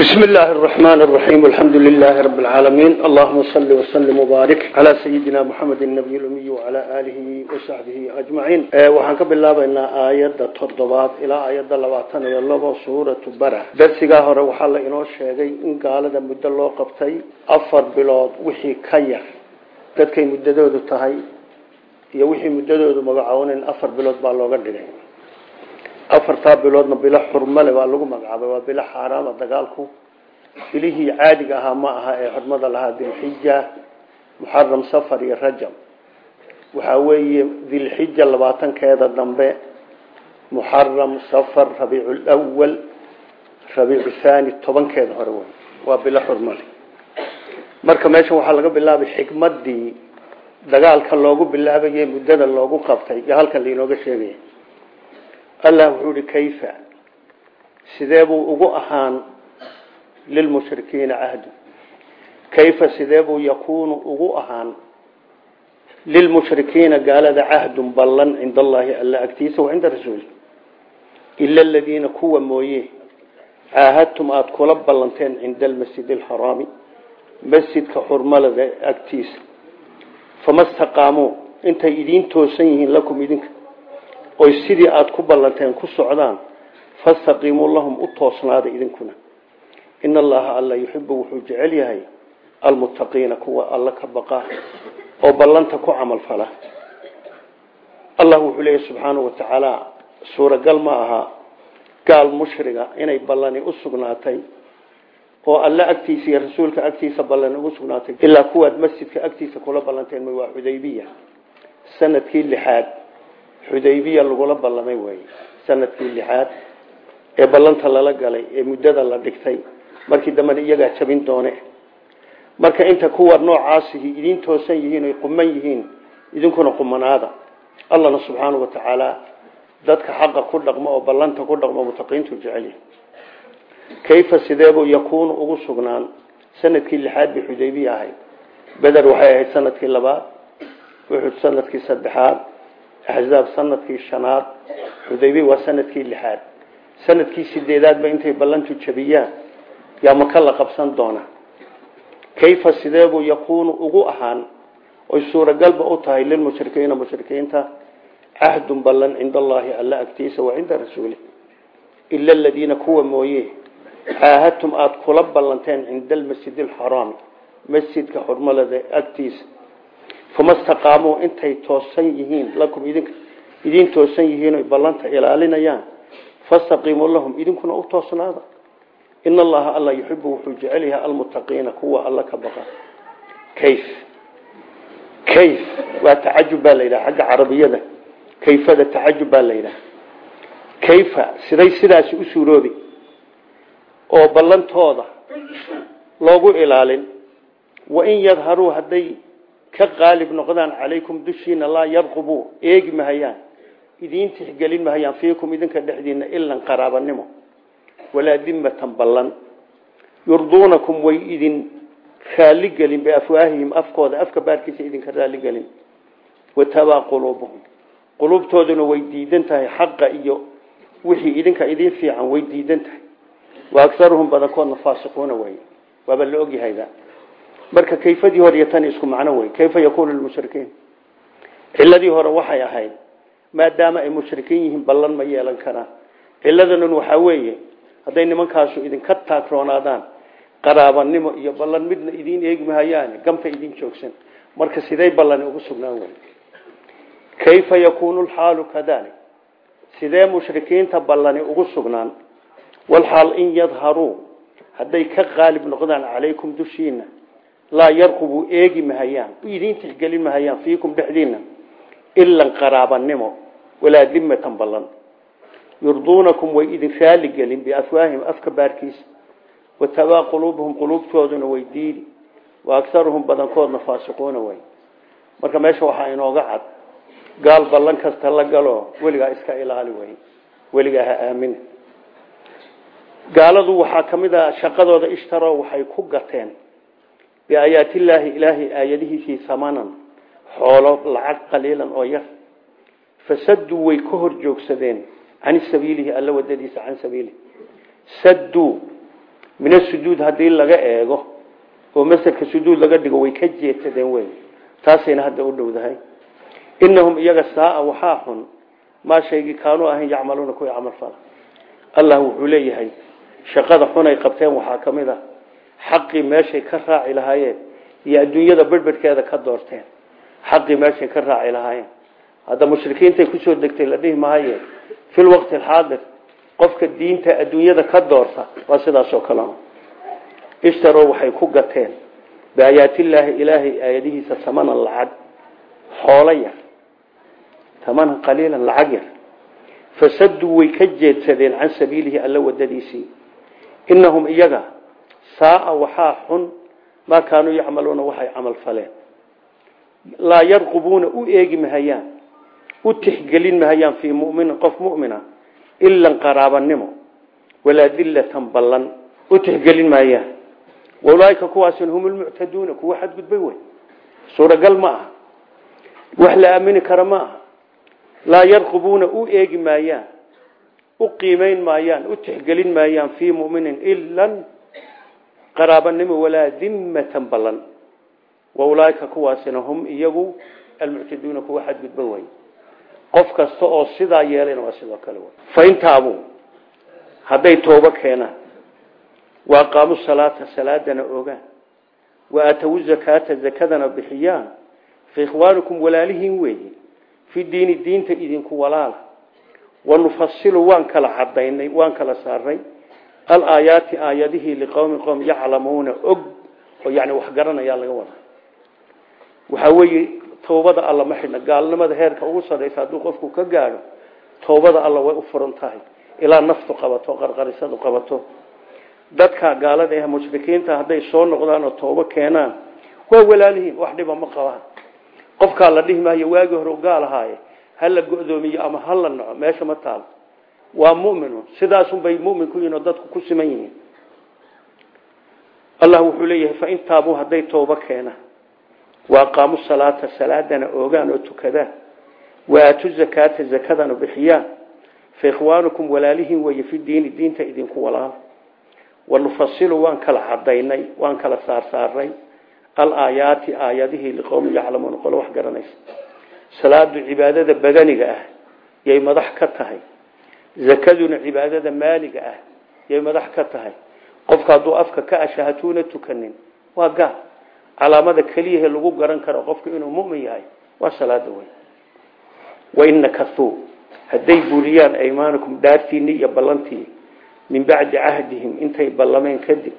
بسم الله الرحمن الرحيم الحمد لله رب العالمين اللهم صل وسلم وبارك على سيدنا محمد النبي الأمي وعلى آله وصحبه أجمعين وحن بالله بأن آيات ترضبات إلى آيات لباتان يلوبا سورة برع درسيقا هره وحال إنو الشيغي إن قال دا مدى الله قبتي أفر بلاد وحي كير dadkay muddadoodu tahay iyo wixii muddadoodu magacoonin afar bilood baa looga dhigay afartaa biloodna bilo xurmale baa lagu magacaabay waa bilo xaaraama dagaalku. Bilihii caadiga ahaa ma aha ee xurmada lahaa dilxija muxaram safar iyo rajab. Waxaa weeye dilxija labaatankeeda dambe muxaram safar rabiiculwal rabiicu thani tobankeeda hore wey waa bilo xurmale. Marka meeshan waxaa laga bilaabay xikmadii dagaalka loogu bilaabaye muddada loogu qabtay iyo halkan lainooga sheegaya allah wuxuu ihi kayfa? Sidee buu ugu ahaan lilmushrikiina cahdu? Kayfa sidee buu yakuunu ugu ahaan lilmushrikiina gaalada cahdun ballan cinda allaahi alla agtiisa wa cinda rasuuli ila aladiina kuwa mooye caahadtum aada kula ballanteen cinda almasjid alxaraami masjidka xurmalada agtiisa. Fama staqaamuu intay idiin toosan yihiin oy sidii aada ku ballanteen ku socdaan fastaqiimuu lahum u toosnaada idinkuna. In allaha alla yuxibu wuxuu jecel yahay almuttaqiina kuwa alla ka baqa oo ballanta ku camal fala. Allah wuxuu leeyahy subxaanau watacaala suuragal ma aha gaal mushriga inay ballani u sugnaatay oo alle agtiisa iyo rasuulka agtiisa ballan ugu sugnaatay ilaa kuwaad masjidka agtiisa kula ballanteen waa xudaybiya. Sanadkii lixaad xudaybiya lagula ballamay wey sannadkii lixaad ee ballanta lala galay ee muddada la dhigtay markii dambena iyagaa jabin doone. Marka inta kuwa noocaasihi idiin toosan yihiin oy quman yihiin idinkuna qumanaada. Allahna subxaanau watacaala dadka xaqa ku dhaqmo oo ballanta ku dhaqmo mutaqiintu jecelyahy kayfa sideebuu yakuunu ugu sugnaan? Sanadkii lixaad bay xudaybiya ahayd. Beder waxay ahayd sannadkii labaad uxud sannadkii saddexaad axzaab sannadkii shanaad xudaybiya waa sannadkii lixaad. Sanadkii sideedaadba intay ballantu jabiyaan. Yaa maka la qabsan doona kayfa sideebuu yakuunu ugu ahaan oy suuragalba u tahay lilmushrikiina mushrikiinta cahdun ballan cinda allaahi alla agtiisa wa cinda rasuuli ila aladiina kuwa mooye caahadtum aada kula ballanteen cinda almasjid alxaraami masjidka xurmalada agtiisa fama staqaamuu intay toosan yihiin lakum idinka idiin toosan yihiin ballanta ilaalinayaan. Fastaqiimuu lahum idinkuna u toosnaada. In allaha alla yuxibu wuxuu jecel yahay almuttaqiina kuwa alla ka baqa. Kayf. Kayf. Waa tacajub baa la yidhaha xagga carabiyada kayfada tacajub baa la yidhaha. Kayfa siday sidaasi u suuroobi. Oo ballantooda loogu ilaalin ka qaalib noqdaan calaykum dushiina laa yarqubuu eegi mahayaan idiin tixgelin mahayaan fiikum idinka dhexdiina ilan qaraabanimo walaa dimmatan ballan. Yurduunakum way idin raaligelin biafwaahihim afkooda afka baarkiisa idinka raaligelin watabaa quluubuhum quluubtooduna way diidan tahay xaqa iyo wixii idinka idiin fiican way diidan tahay. Wa agaruhum badankoodna faasiquuna wey waaba la ogyahayda marka kayfadii hore iyo tan isku macno wey kayfa yakunu lmushrikiin ciladii hore waxay ahayd maadaama ay mushrikiin yihiin ballan ma yeelan karaan ciladanun waxaa weeye hadday nimankaasu idinka taagroonaadaan qaraabanimo iyo ballan midna idiin eegi mahayaan gamta idiin joogsan. Marka siday ballani ugu sugnaan wey kayfa yakunu lxaalu kadalik? Sidee mushrikiinta ballani ugu sugnaan? Walxaal in yadharuu hadday ka qaalib noqdaan calaykum dushiina laa yarqubuu eegi mahayaan idiin tixgelin mahayaan fiikum dhexdiina ilan qaraabanimo walaa dimmatan ballan. Yurduunakum way idin raaligelin biafwaahihim afka baarkiisa watabaa quluubuhum quluubtooduna way diidi wa agaruhum badankoodna faasiquuna way. Marka meesha waxaa inooga cad gaal ballan kasta la galo weligaa iska ilaali wey weligaa ha aamina gaaladu waxaa ka mid a shaqadooda ishtaro waxay ku gateen biaayaatillaahi ilaahay aayadihiisii samanan xoolo lacag qaliilan oo yar. Fasaduu way ka hor joogsadeen can sabiilihi alla wadadiisa can sabiilihi saduu min asujuud haddii laga eego oo maselka sujuud laga dhigo way ka jeedsadeen wey taasayna hadda u dhowdahay. Inahum iyaga saaa waxaa xun maa shaygii kaanuu ahayn yacmaluuna kuwii camal fala. Allah wuxuu leeyahay shaqada xunay qabteen waxaa ka mid a xaqii meeshay ka raaci lahaayeen iyo adduunyada bedhbedhkeeda ka doorteen. Xaqii meeshay ka raaci lahaayeen. Hadda mushrikiintay ku soo degtay la dhihi maaye fi lwaqti alxaadir qofka diinta adduunyada ka doorta waa sidaas oo kale ishtaroo waxay ku gateen biaayaatillaahi ilaahay aayadihiisa tamanan lacag xoolo yar tamanan qaliilan lacag yar. Fasaduu way ka jeedsadeen can sabiilihi alla wadadiisii inahum iyaga saaa waxaa xun maa kaanuu yacmaluuna waxay camal faleen. Laa yarqubuuna u eegi mahayaan u tixgelin mahayaan fii muminin qof mumina ilan qaraabanimo walaa dillatan ballan u tixgelin maayaan waulaaika kuwaasin hum lmuctaduuna kuwa xadgudbay wey. Suuragal ma aha. Wax la aamini kara ma aha. U eegi maayaan u qiimayn maayaan u tixgelin maayaan fii muminin ilan qaraabanimo walaa dimmatan ballan. Waulaaika kuwaasina hum iyagu almuctaduuna kuwa xadgudba way qof kasta oo sidaa yeelayna waa sidoo kale faintaabuu hadday toobo keenaan waa qaamu salaata salaadana ogaan wa aatowu zakaata zakadana bixiyaan. Fa ikhwaanukum walaalihiin weeye fi diini diinta idinku walaala. Wanufasilu waan kala cadaynay waan kala saaray alaayaati aayadihii liqowmi qowm yaclamuuna og oo yani wax garanaya laga wada waxaa weeye towbada alla ma xidhna. Gaalnimada heerka ugu sarraysa hadduu qofku ka gaadho towbada alla way u furan tahay. Ilaa naftu qabato qarqarisadu qabato. Dadka gaalada ah mushrikiinta hadday soo noqdaan oo toobo keenaan waa walaalihiin. Wax dhiba ma qabaan. Qofkaa la dhihi maayo waagii hore gaal ahaaye. Ha go'doomiyo ama ha naco meesha ma taal waa mu'minu sidaasunbay mu'min ku yihiin dadku ku siman yihiin. Allah wuxuu leeyahay fain taabuu hadday toobo keenaan waa qaamu salaata salaadana oogaan oo tukadaan. Wa aatu zakaata zakadana bixiyaan. Fa ikhwaanukum walaalihiin weeye fi diini diinta idinku walaala wanufasilu waan kala cadaynay waan kala saarsaaray alaayaati aayadihii liqowmi yaclamuuna qolo wax garanaysa. Salaadu cibaadada badaniga ah yay madax ka tahay zakaduna cibaadada maaliga ah yay madax ka tahay. Qofka hadduu afka ka asha hatuuna tukanin. Waa gaal. Calaamada keliyahe lagu garan karo qofku inuu mumin yahay waa salaada wey waina kauu hadday buriyaan aymaanakum dhaartiinii iyo ballantii min bacdi cahdihim intay ballameen kadib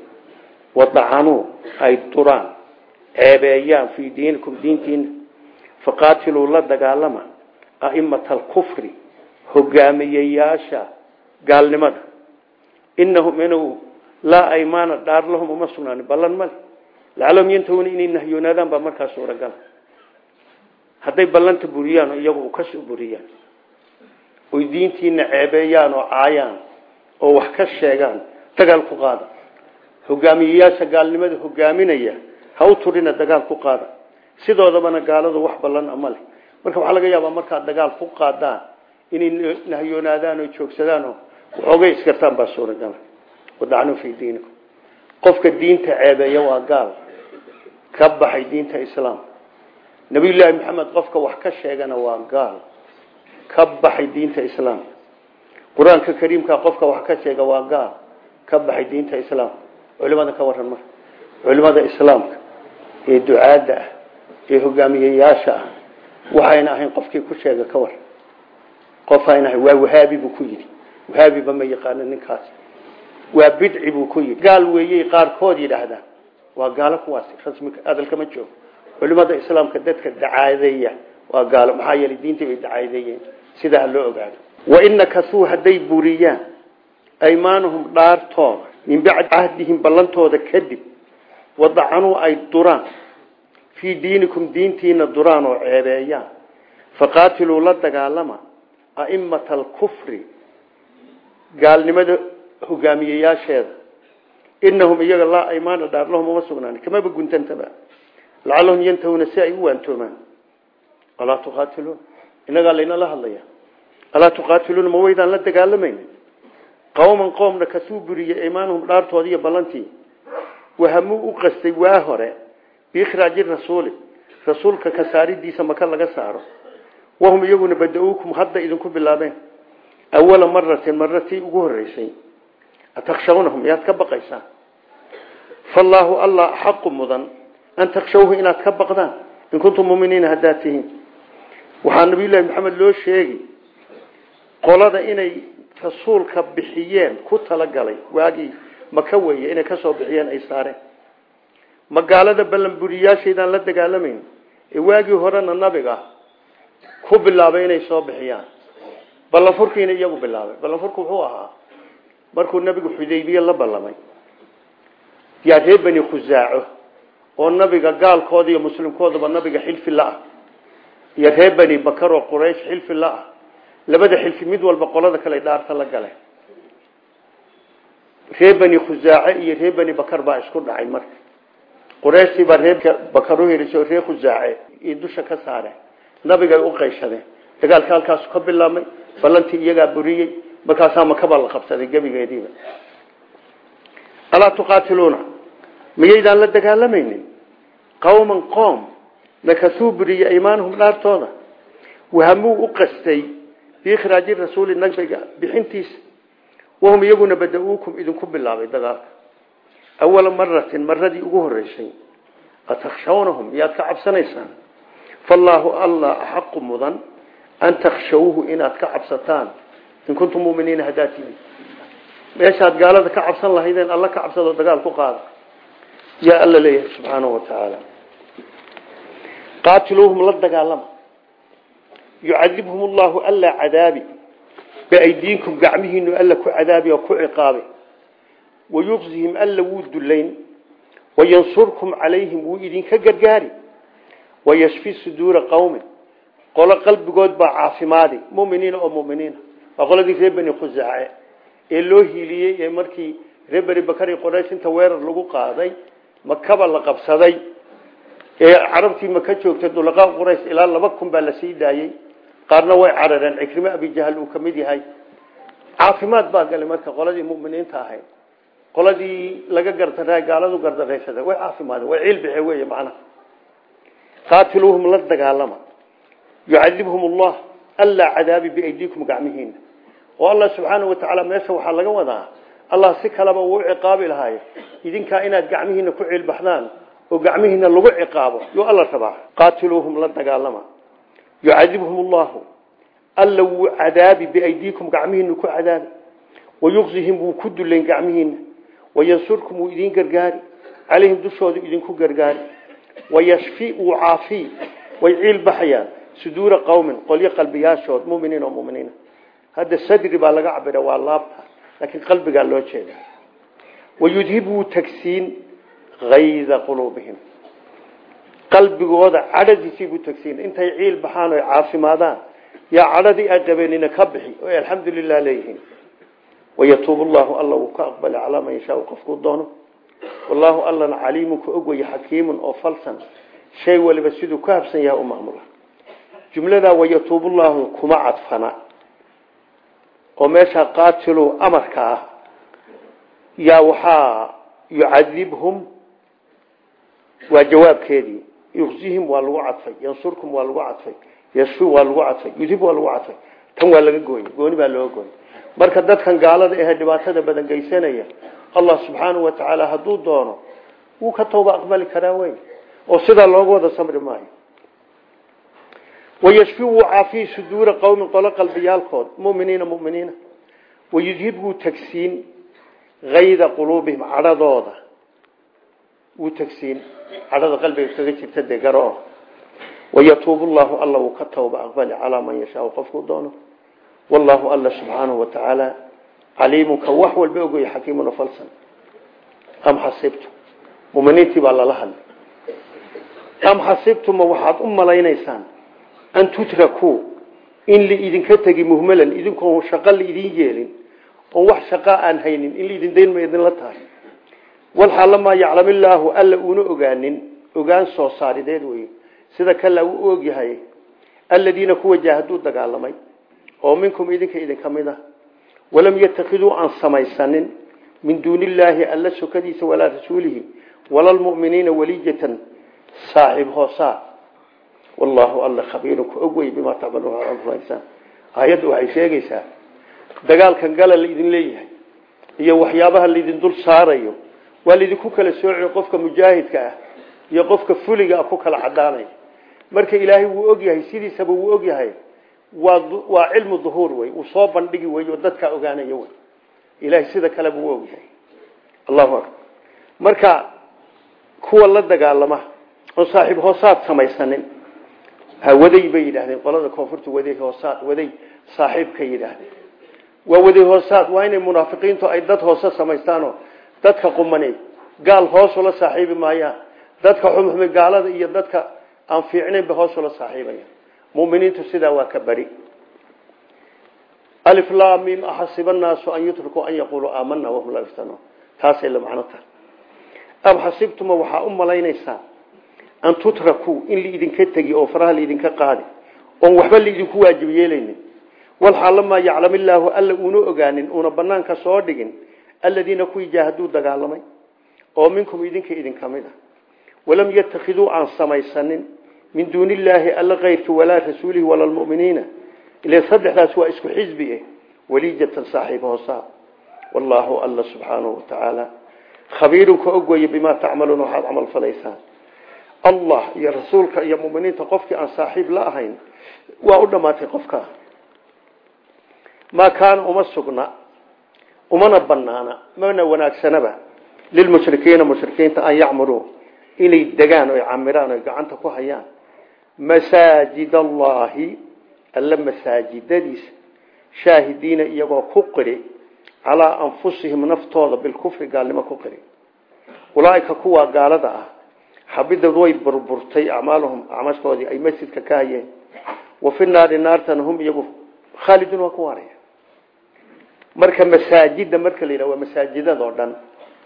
wadacanuu ay duraan ceebeeyaan fii diinikum diintiina faqaatiluu la dagaalama aimata alkufri hogaamiyeyaasha gaalnimada. Inahum inuu laa aymaana dhaar lahum uma sugnaanin ballan male. Lacalahum yantahuna inay nahyoonaadaan baa markaa suuragala. Hadday ballanta buriyaan oo iyagu ka soo buriyaan oy diintiina ceebeeyaan oo caayaan oo wax ka sheegaan dagaal ku qaada. Hogaamiyeyaasha gaalnimada hogaaminaya ha u turina dagaal ku qaada. Sidoodabana gaaladu wax ballan ama leh. Marka waxaa laga yaabaa markaad dagaal ku qaadaan inay nahyoonaadaan oo joogsadaan oo waxoogay iskartaan baa suuragala. Wadacnuu fii diinikum. Qofka diinta ceebeeya waa gaal. Ka baxay diinta islaamka nabiyullaahi maxamed qofka wax ka sheegana waa gaal. Ka baxay diinta islaamka qur'aanka kariimka qofka wax ka sheega waa gaal. Ka baxay diinta islaamka culimada ka waran marka culimada islaamka ee ducaadda ah ee hogaamiyeyaasha ah waxayna ahayn qofkii ku sheega ka qof ayna ahayn waa wahaabi buu ku yidhi. Wahaabiba ma yaqaano ninkaas. Waa bidci buu ku yidhi. Gaal weeyey qaarkood yidhaahdaan. Waa gaalo kuwaasi rasmi hadalkama joogo. Culimada islaamka dadka dacaadeeya waa gaalo. Maxaa yeelay diintii bay dacaadeeyeen sidaa loo ogaado. Waina kasuu hadday buriyaan aymaanahum dhaartooda min bacdi cahdihim ballantooda kadib wadacanuu ay duraan. Fii diinikum diintiina duraan oo ceebeeyaan. Faqaatiluu la dagaalama aimata alkufri gaalnimada hogaamiyeyaasheeda. Inahum iyaga laa aymaana dhaar lahum uma sugnaan kamaba guntantaba. Lacalahum yantahuna si ay u waantoomaan. Alaa tuqaatiluun inagaa laynala hadlaya. Alaa tuqaatiluuna ma waydaan la dagaalamaynin qowman qoomna kasuu buriyey imaanhum dhaartoodii iyo ballantii. Wahamuu u qastay waa hore biikhraaji rasuuli. Rasuulka ka saaridiisa maka laga saaro wahum iyaguna bada-uukum hadda idinku bilaabeen awala maratin maratii ugu horeysay atakshawnahum yaad ka baqaysaan fallaahu allah xaqu mudan an takshawhu inaad ka baqdaan in kuntum muminiina haddaad tihiin waxaa nabiyullaahi maxamed loo sheegi qolada inay rasuulka bixiyeen ku talagalay waagii maka weeye inay ka soo bixiyeen ay saareen magaalada ballanburiyaashaydaan la dagaalamayn ee waagii horena ku bilaabay inay soo bixiyaan. Ballanfurkiina iyagu bilaabay. Ballanfurku wuxuu ahaa markuu nabigu xudaybiye la ballamay. Yaa reer beni oo nabiga gaalkooda iyo muslimkoodaba nabiga xilfi la-ah iyo reer beni bakar oo quraysh xilfi la-ah labada xilfi mid walba qolada kale dhaarta la gale reer beni khusaace iyo reer beni bakar baa isku dhacay marka. Qurayshtii baa reer bakar u heliso reer khusaace iyo dusha ka saareen nabigay u qayshadeen dagaalka halkaasu ka bilaabmay ballantii iyagaa buriyey markaasaa makabaa la qabsaday gebigeediiba. Alaa tuqaatiluuna miyaydaan la dagaalamaynin qowman qoom nakasuu buriyey aymaanahum dhaartooda. Wahamuu u qastay biikhraaji rasuuli nabiga bixintiisa. Wahum iyaguna bada-uukum idinku bilaabay dagaalka. Awala maratin maradii ugu horeysay atakshawnahum yaad ka cabsanaysaan fallaahu allah axaqu mudan an takshawuhu inaad ka cabsataan in kuntum muminiina haddaad tihiin meeshaad gaalada ka cabsan lahaydeen alla ka cabsadoo dagaal ku qaada yaa alla leeyahay subxaanahu wa tacaala qaatiluuhum la dagaalama yucadibhum allahu alla cadaabi biaydiinkum gacmihiinu alla ku cadaabi oo ku ciqaabi wayuqzihim alla wuu dullayn wayansurkum calayhim wuu idinka gargaari wayashfi suduura qowmin qolo qalbigood baa caafimaadi muminiina oo muminiina waa qoladii reer beni khusaace ee loo hiiliyey ee markii reer beni bakari qoraysh inta weerar lagu qaaday makaba la qabsaday ee carabtii maka joogtay dulaqaa quraysh ilaa laba kun baa la sii daayey qaarna way carareen cikrime abijahal uu ka mid yahay caafimaad baa galay marka qoladii muminiinta ahayd qoladii laga gardaraa gaaladu gardaraysaday way caafimaadeen way ciil bixe wey macnaha qaatiluuhum la dagaalama. Yucadibhum allah allaa cadaabi biaydiikum gacmihiina oo allah subxaana wa tacaala meesha waxaa laga wadaa allah si kaleba uu ciqaabi lahaayo idinkaa inaad gacmihiina ku ciilbaxdaan oo gacmihiina lagu ciqaabo yuu alla rabaa. Qaatiluuhum la dagaalama. Yucadibhum allahu alla wuu cadaabi biaydiikum gacmihiina ku cadaabi wayuqzihim wuu ku dullayn gacmihiina wayansurkum wuu idinku gargaari wayashfi wuu caafi way ciil baxayaan suduura qowmin qolyo qalbiyaashood muminiin oo muminiina hadda sadri baa laga cabira waa laabta laakiin qalbigaa loo jeeda wayudhib wuu tagsiin hayda quluubihim qalbigooda cadhadiisii buu tagsiin intay ciil baxaan o caafimaadaan yaa cadhadii qabeenina ka bixi oo alxamdu lilah leeyihiin wayatuubu llahu alla ka aqbali calaa man yashaau qofkuu doono wallaahu allana caliimun ka og weye xakiimun oo falsan. Shay waliba siduu ku habsan yahay u maamula. Jumladaa wayatuubullaahu kuma cadfana. Oo meesha qaatilu amarka ah yaa waxaa yucadibhum waa jawaabkeedii. Yuqzihim waa lagu cadfay yansurkum waa lagu cadfay yashfi waa lagu cadfay yudhib waa lagu cadfay. Tan waa laga gooyey gooni baa looga gooyey marka dadkan gaalada ahee dhibaatada badan geysanaya allah subxaanahu wa tacaala hadduu doono wuu ka tawba aqbali karaa wey oo sidaa looga wada samri maayo. Wayashfi wuu caafiyi suduura qowmin qolo qalbiyaalkood muminiina muminiina. Wayudhib wuu tagsiin hayda quluubihim cadhadooda. Wuu tagsiin cadhada qalbiga kaga jirta dee garo wayatuubu llahu alla wuu ka tawba aqbali calaa man yashaau qofkuu doono. Wallahu alla subxaanahu wa tacaala caliimun ka wax walba ogoya xakiimun oo falsan am xasibtu. Muminiintii baa lala hadlay. Am xasibtuma waxaad u malaynaysaan? An tutrakuu in laidinka tegi muhmalan idinkoon shaqo laidin yeelin oon wax shaqaa aan haynin in laidin dayn ma idinla tahay. Walxaalamaa yaclamillaahu alla uuna ogaanin ogaan soo saarideed wey sida kala uu ogyahay aladiina kuwa jaahaduu dagaalamay oo minkum idinka idinka mid ah walam yatakiduu aan samaysanin min duuni illaahi alla sokadiisa walaa rasuulihi wala lmuminiina walijatan saaxib hoosaa wallaahu alla khabiirun ku og wey bimaa tacmaluuna aayadda waxay sheegaysaa dagaalkan gala laidin leeyahay iyo waxyaabaha laydin dul saarayo waa laydinku kala sooci qofka mujaahidka ah iyo qofka fuliga ah ku kala cadaanaya marka ilaahay wuu og yahay sidiisaba wuu og yahay waa cilmu duhuur wey uu soo bandhigi wey oo dadkaa ogaanaya wey ilahay sida kaleba wuu og yahay allahu akbar. Marka kuwa la dagaalama oo saaxiib hoosaad samaysanin waday bay yidhaahdeen. Qolada koonfurta waday hoosaad waday saaxiibka yidhaahdeen. Waa waday hoosaad waa inay munaafiqiintu ay dad hoose samaystaanoo dadka qumani gaal hoosula saaxiibi maayaan. Dadka xumxumi gaalada iyo dadka aan fiicnaynba hoosula saaxiibaya muminiintu sidaa waa ka beri aliflamim axasiba naasu an yutrikuu an yaquluu aamana wahum laa yuftanuun. Taasay la macno tahay. Am xasibtuma waxaa u malaynaysaa an tutrakuu in laidinka tegi oo faraha laidinka qaadi oon waxba laidinku waajib yeelaynin. Walxaalamaa yaclam illaahu alla uuna ogaanin uuna banaanka soo dhigin aladiina kuwii jaahaduu dagaalamay oo minkum idinka idinka mid ah. Walam yatakiduu aan samaysanin min duuni illaahi alla keyrki walaa rasuulihi wala lmuminiina ila saddexdaas waa isku xisbi eh waliijatan saaxiib hoosaa wallaahu alla subxaanahu watacaala khabiirun ka og weye bimaa tacmaluun waxaad camal falaysaan. Allah iyo rasuulka iyo muminiinta qofkii aan saaxiib la ahayn waa u dhammaatay qofkaa maa kaana uma sugna umana banaana mana wanaagsanaba lilmushrikiina mushrikiinta an yacmuruu inay degaan oy camiraan oy gacanta ku hayaan masaajid allahi alla masaajidadiisa shaahidiina iyagoo ku qiri calaa anfusihim naftooda bilkufri gaalnimo ku qiri. Ulaaika kuwaa gaalada ah xabidad way burburtay acmaaluhum acmaashkoodii ay masjidka ka hayeen. Wa fi naari naartana hum iyagu khaalidun waa ku waaraya. Marka masaajida marka la yidhaha waa masaajidadoo dhan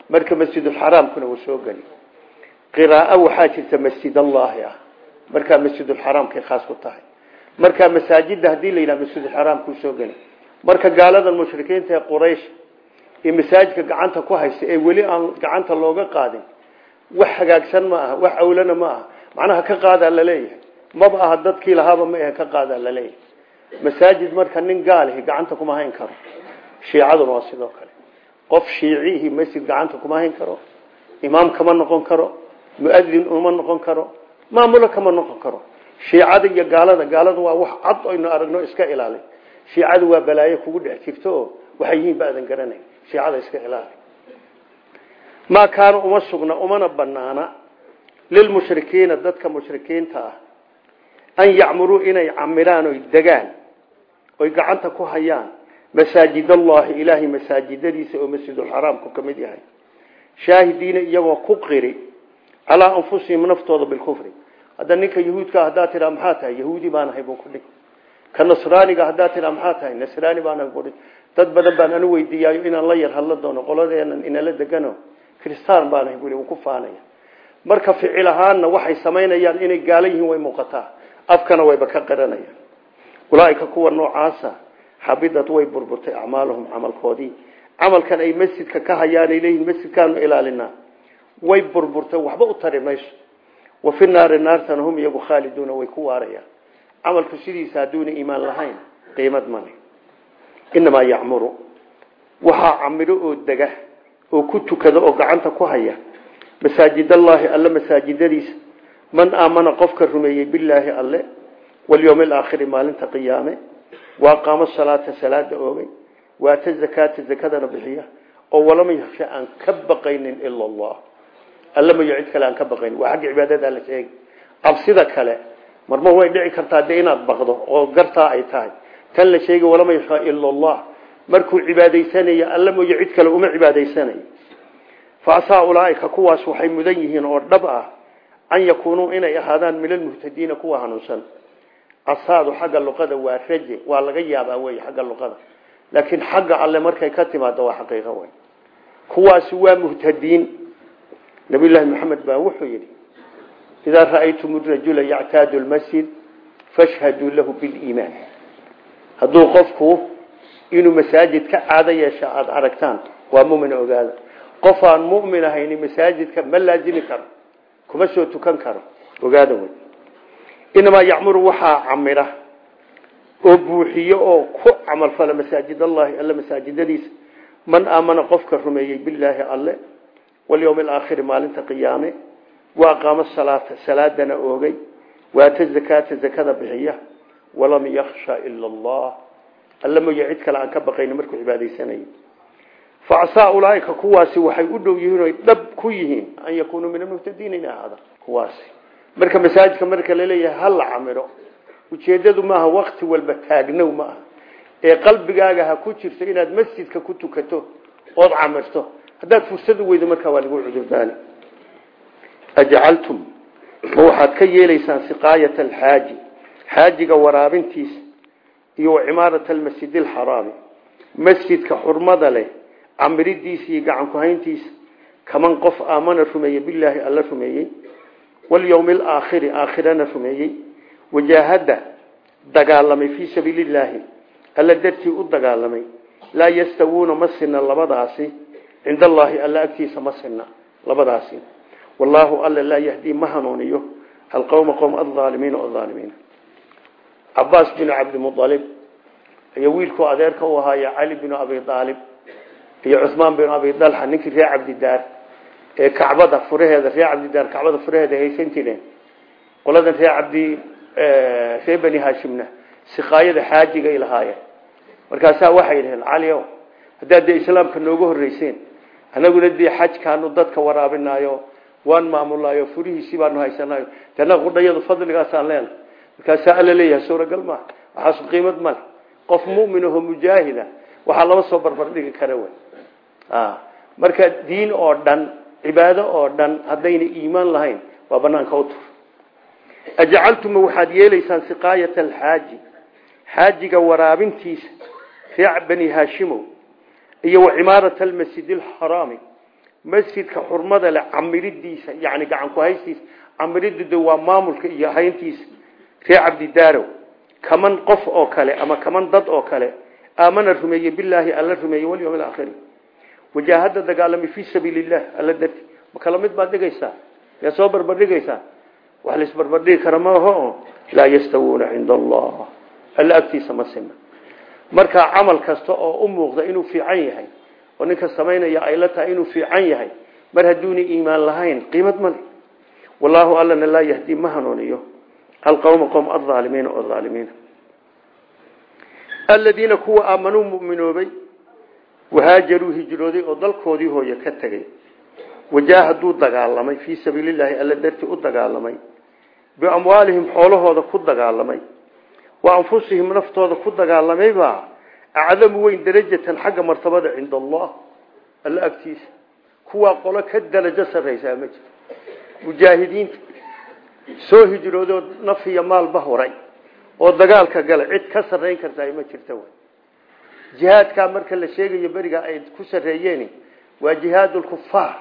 marka masjidulxaraamkuna uu soo geli. Qiraa'o waxaa jirta masjid allahi ah markaa masjidulxaraamkay khaas ku tahay. Markaa masaajida haddii la yidhaha masjidulxaraamkuu soo geli. Marka gaaladan mushrikiinta ee quraysh ee masaajidka gacanta ku haysta ee weli aan gacanta looga qaadin wax hagaagsan ma aha wax awlana ma aha. Macnaha ka qaadaa la leeyahay maba aha dadkii lahaaba ma ahe ka qaadaa la leeyahay masaajid marka nin gaalihi gacanta kuma hayn karo. Shiicaduna waa sidoo kale. Qof shiicihii masjid gacanta kuma hayn karo. Imaam kama noqon karo. Muadin uma noqon karo maamulo kama noqon karo. Shiicada iyo gaalada gaalada waa wax cad aynu aragno iska ilaali. Shiicadu waa balaayo kugu dhex jirto oo waxay yihiin baadan garanay shiicada iska ilaali. Maa kaana uma sugna umana banaana lilmushrikiina dadka mushrikiinta ah an yacmuruu inay camiraan oy degaan oy gacanta ku hayaan masaajid allahi ilaahay masaajidadiisa oo masjidulxaraamku ka mid yahay. Shaahidiina iyagoo ku qiri calaa anfusihim naftooda bilkufri. Hadda ninka yahuudka haddaa tiraa maxaa tahay? Yahuudi baan ahay buu ku dhig. Ka nasraaniga haddaa tiraa maxaa tahay? Nasraani baan ahay buu dhig. Dad badan baan anu weydiiyaayo inaan la yar hadla doono qoladeenan inala degano. Kristaan baan ahay buu ku faanaya. Marka ficil ahaanna waxay samaynayaan inay gaalo yihiin way muuqataa. Afkana wayba ka qaranayaan. Ulaaika kuwa noocaasa xabidad way burburtay acmaaluhum camalkoodii. Camalkan ay masjidka ka hayaanay ilaalinaa way burburtay waxba u tari mayso. Wa fi naari naartana hum iyagu khaaliduuna way ku waarayaan. Camalku sidiisa hadduuna iimaan lahayn qiimad male inamaa yacmuru waxaa camiro oo dega oo ku tukada oo gacanta ku haya masaajidallaahi alle masaajidadiisa. Man aamana qofka rumeeyey bilaahi alle walyowmi alaakhiri maalinta qiyaame waaqaamo salaata salaada oogay waata zakaata zakadana bixiya oo walama yaksha aan ka baqaynin ila allah alla mayo cid kale aan ka baqaynin waa xagga cibaadada la sheegi cabsida kale marma way dhici kartaa dee inaad baqdo oo gartaa ay tahay. Tan la sheegi walama yaksha ila allah markuu cibaadaysanayo alla mayo cid kale uma cibaadaysanayo faasaa ulaaika kuwaas waxay mudan yihiin oo dhab ah an yakuunuu inay ahaadaan min almuhtadiina kuwa hanuunsan. Asaadu xagga luqada waa raje waa laga yaabaa wey xagga luqada. Laakiin xagga alle markay ka timaado waa xaqiiqo wey kuwaasi waa muhtadiin nabiy llaahi maxamed baa wuxuu yidhi idaa ra'aytum rajula yactaadu lmasjid fashhaduu lahu biliimaan. Hadduu qofku inuu masaajid ka caado yeesha aada aragtaan waa mumin ogaada. Qof aan mumin ahayni masaajidka ma laazimi karo kuma soo tukan karo ogaada wey inamaa yacmuru waxaa camira oo buuxiyo oo ku camalfala masaajid allahi alle masaajidadiisa. Man aamana qofka rumeeyey bilaahi alle walyowmi alaakhiri maalinta qiyaame wa aqaamo salaata salaadana oogay waata zakaata zakada bixiya walam yaksha ila allah alla mooye cid kale aan ka baqayni markuu cibaadaysanayo facsaa ulaaika kuwaasi waxay u dhow yihiin oy dhab ku yihiin an yakunuu min almuhtadiin in ahaada kuwaasi marka masaajidka marka la leeyahay ha la camiro ujeedadu maaha wakti walba taagnow ma aha ee qalbigaaga ha ku jirto inaad masjidka ku tukato ood camirto haddaad fursad u weydo markaa waa lagu cudurdaani. Ajcaltum ma waxaad ka yeelaysaan siqaayat alxaaji xaajiga waraabintiisa iyo wacimaarat almasjid alxaraami. Masjidka xurmada leh camiridiisa iyo gacankuhayntiisa kaman qof aamana rumeeyey bilaahi alla rumeeyey. Walyowmi alaakhiri aakhirana rumeeyey. Wajaahada dagaalamay fii sabiili illaahi alla dartii u dagaalamay. Laa yastawuuna ma sina labadaasi cinda allaahi alla agtiisa ma sina labadaasi. Wallaahu alla laa yahdii ma hanuuniyo. Alqowma qowm alaalimiina o aalimiina cabaas binu cabdimualib iyo wiilkuu adeerka u ahaaye cali binu abi aalib iyo cuhmaan binu abi dalxa ninkii reer cabdidaar ee kacbada furaheeda reer cabdidaar kacbada furaheeda haysan jireen qoladan reer cabdi reer bani hashimna siqaayada xaajigay lahaayeen. Markaasaa waxay dhaheen calio haddaad dee islaamka anaguna dee xajkaanu dadka waraabinayo waan maamulaayo furihiisii baanu haysanayo dana qudhayadu fadligaasaan leena markaasaa alla leeyahay suuragal maaha waxaasu qiimad male qof mumin aho mujaahida waxaa lama soo barbardhigi kara wey. Marka diin oo dhan cibaado oo dhan haddayna iimaan lahayn waa banaanka u tur. Ajcaltuma waxaad yeelaysaan siqaayat alxaaji. Xaajiga waraabintiisa reec bani iyo wacimaarat almasjid alxaraami. Masjidka xurmada leh camiridiisa yani gacan ku haystiisa camiridida waa maamulka iyo hayntiisa reer cabdidaarow kaman qof oo kale ama kaman dad oo kale aamana rumeeye bilaahi alla rumeeye walyowm alaakhiri wajaahada dagaalamay fii sabiili illah alla darti. Ma kala mid baad dhigaysaa? Yaa soo barbardhigaysaa wax laisbarbardhigi kara maaho laa yastawuuna cinda allah. Alla agtiisa ma sina markaa camal kasta oo u muuqda inuu fiican yahay oo ninka samaynaya ay la tahay inuu fiican yahay mar hadduuna iimaan lahayn qiimad male wallaahu allana laa yahdii ma hanuuniyo alqowma qowm alaalimiina oo aalimiina aladiina kuwa aamanuu muminoobay wahaajaruu hijrooday oo dalkoodii hooye ka tegay. Wajaahaduu dagaalamay fii sabiililaahi alla dartii u dagaalamay. Biamwaalihim xoolahooda ku dagaalamay wa anfusihim naftooda ku dagaalamaybaa acdamu weyn darajatan xagga martabada cinda allah alla agtiisa. Kuwaa qolo ka darajo sarraysaa ma jiro. Mujaahidiinta soo hijroodoo naf iyo maalba horay. Oo dagaalka gala cid ka sarrayn kartaa ma jirta w jihaadkaa marka la sheegayo beriga ay ku sarreeyeen waa jihaad lkufaar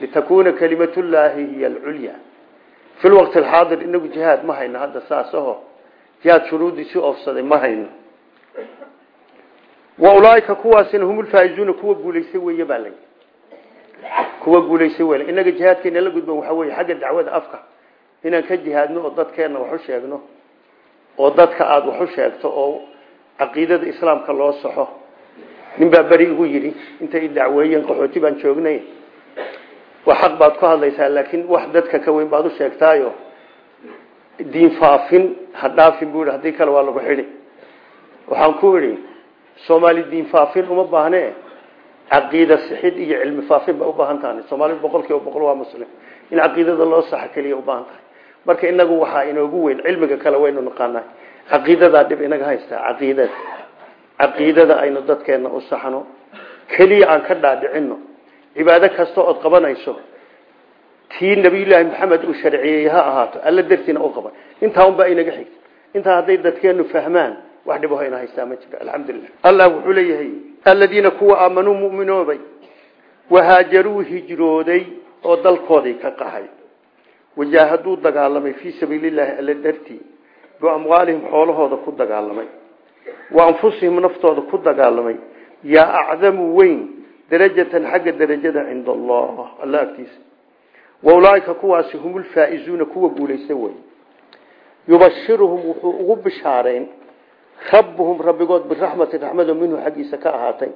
litakuuna kalimatullaahi hiy alculya. Fi lwaqti alxaadir inagu jihaad ma hayno hadda saasaho jihaad shuruudiisi oofsaday ma hayno. Wa ulaaika kuwaasina hum lfaa'izuuna kuwa guulaystay weeye baa la kuwa guulaystay wey inaga jihaadkeena la gudban waxaa weye xagga dacwada afka. Inaan ka jihaadno oo dadkeenna wax u sheegno oo dadka aada wax u sheegto oo caqiidada islaamka loo saxo. Nin baa beri igu yidhi intay dacweeyeen qaxooti baan joognay waa xaq baad ku hadlaysaa laakiin wax dadka ka weyn baad u sheegtaayo diin faafin ha dhaafin buu haddii kale waa lagu xidhi. Waxaan ku idhi soomaali diin faafin uma baahnee caqiida sixid iyo cilmi faafin ba ubaahan tahay. Soomaalidu boqol kiiba boqol waa muslim. In caqiidada loo saxa keliya ubaahan tahay. Marka inagu waxaa inoogu weyn cilmiga kale waynu naqaanaa. Caqiidadaa dhib inaga haystaa caqiidada. Caqiidada aynu dadkeena u saxno. Keliya aan ka dhaadhicino cibaado kasta ood qabanayso tii nabiyullaahi maxamed uu sharciyey ha ahaato. Alla dartiina u qaban intaa unbaa inaga xigta. Intaa hadday dadkeenu fahmaan wax dhibo hayna haystaa ma jiro alxamdulilah allah wuxuu leeyahay aladiina kuwa aamanuu muminoobay wahaajaruu hijrooday oo dalkoodii ka qaxay wajaahaduu dagaalamay fii sabiilillaahi alla dartii biamwaalihim xoolahooda ku dagaalamay. Wa anfusihim naftooda ku dagaalamay. Yaa acdamu weyn darajatan xagga darajada cinda allah. Alla agtiisa wa ulaaika kuwaasi hum ulfaa'izuuna kuwa guulaysta wey yubashiruhum wuxuu ugu bishaareyn rabbuhum rabbigood biraxmati raxmado minhu xaggiisa ka ahaatay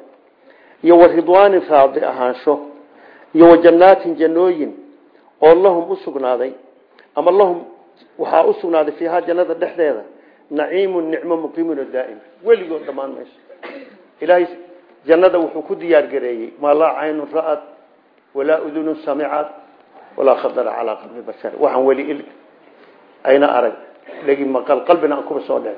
iyo wa ridwaanin raadi ahaansho iyo wa jannaatin jannooyin oo lahum u ama lahum waxaa u sugnaaday jannada dhexdeeda naciimu nicmo muqiimun oo daa'im weligood dhammaan mayso ilaahay jannada wuxuu ku diyaar gareeyey maa laa caynun ra'ad walaa udunun samicad walaa khadara calaa qalbi bashar waxaan weli il ayna arag dhegi maqal qalbina aan kuba soo dheer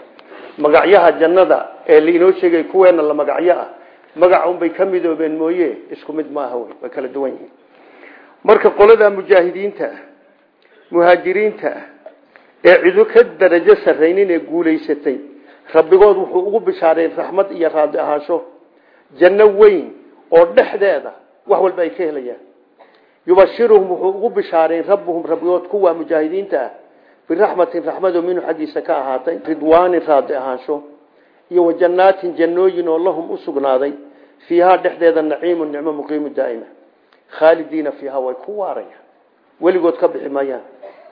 magacyaha jannada ee lainoo sheegay kuweena la magacyo ah magaca unbay ka midoobeen mooye isku mid maaha wey way kala duwan yihiin marka qolada mujaahidiinta ah muhaajiriinta ah ee cidu ka darajo sarraynin ee guulaysatay rabbigood wuxuu ugu bishaareen raxmad iyo raadi ahaansho janno weyn oo dhexdeeda wax walba ay ka helayaan yubashiruhum wuxuu ugu bishaareen rabbuhum rabbigood kuwa mujaahidiinta ah. Biraxmatin raxmado minhu xaggiisa ka ahaatay. Ridwaanin raadi ahaansho. Iyo wa jannaatin jannooyin oo lahum u sugnaaday. Fiihaa dhexdeeda naciimu nicmo muqiimu daa'ima. Khaalidiina fiihaa way ku waarayaan. Weligood ka bixi mayaan.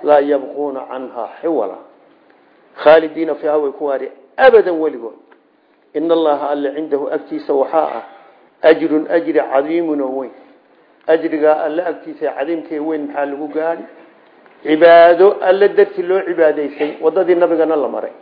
Laa yabquuna canhaa xiwala. Khaalidiina fiihaa way ku waari abadan weligood. Ina allaha alle ajrigaa alle agtiisa cadiimkee weyn maxaa lagu gaadhi cibaado alle dartii loo cibaadaysay wadadii nabigana la maray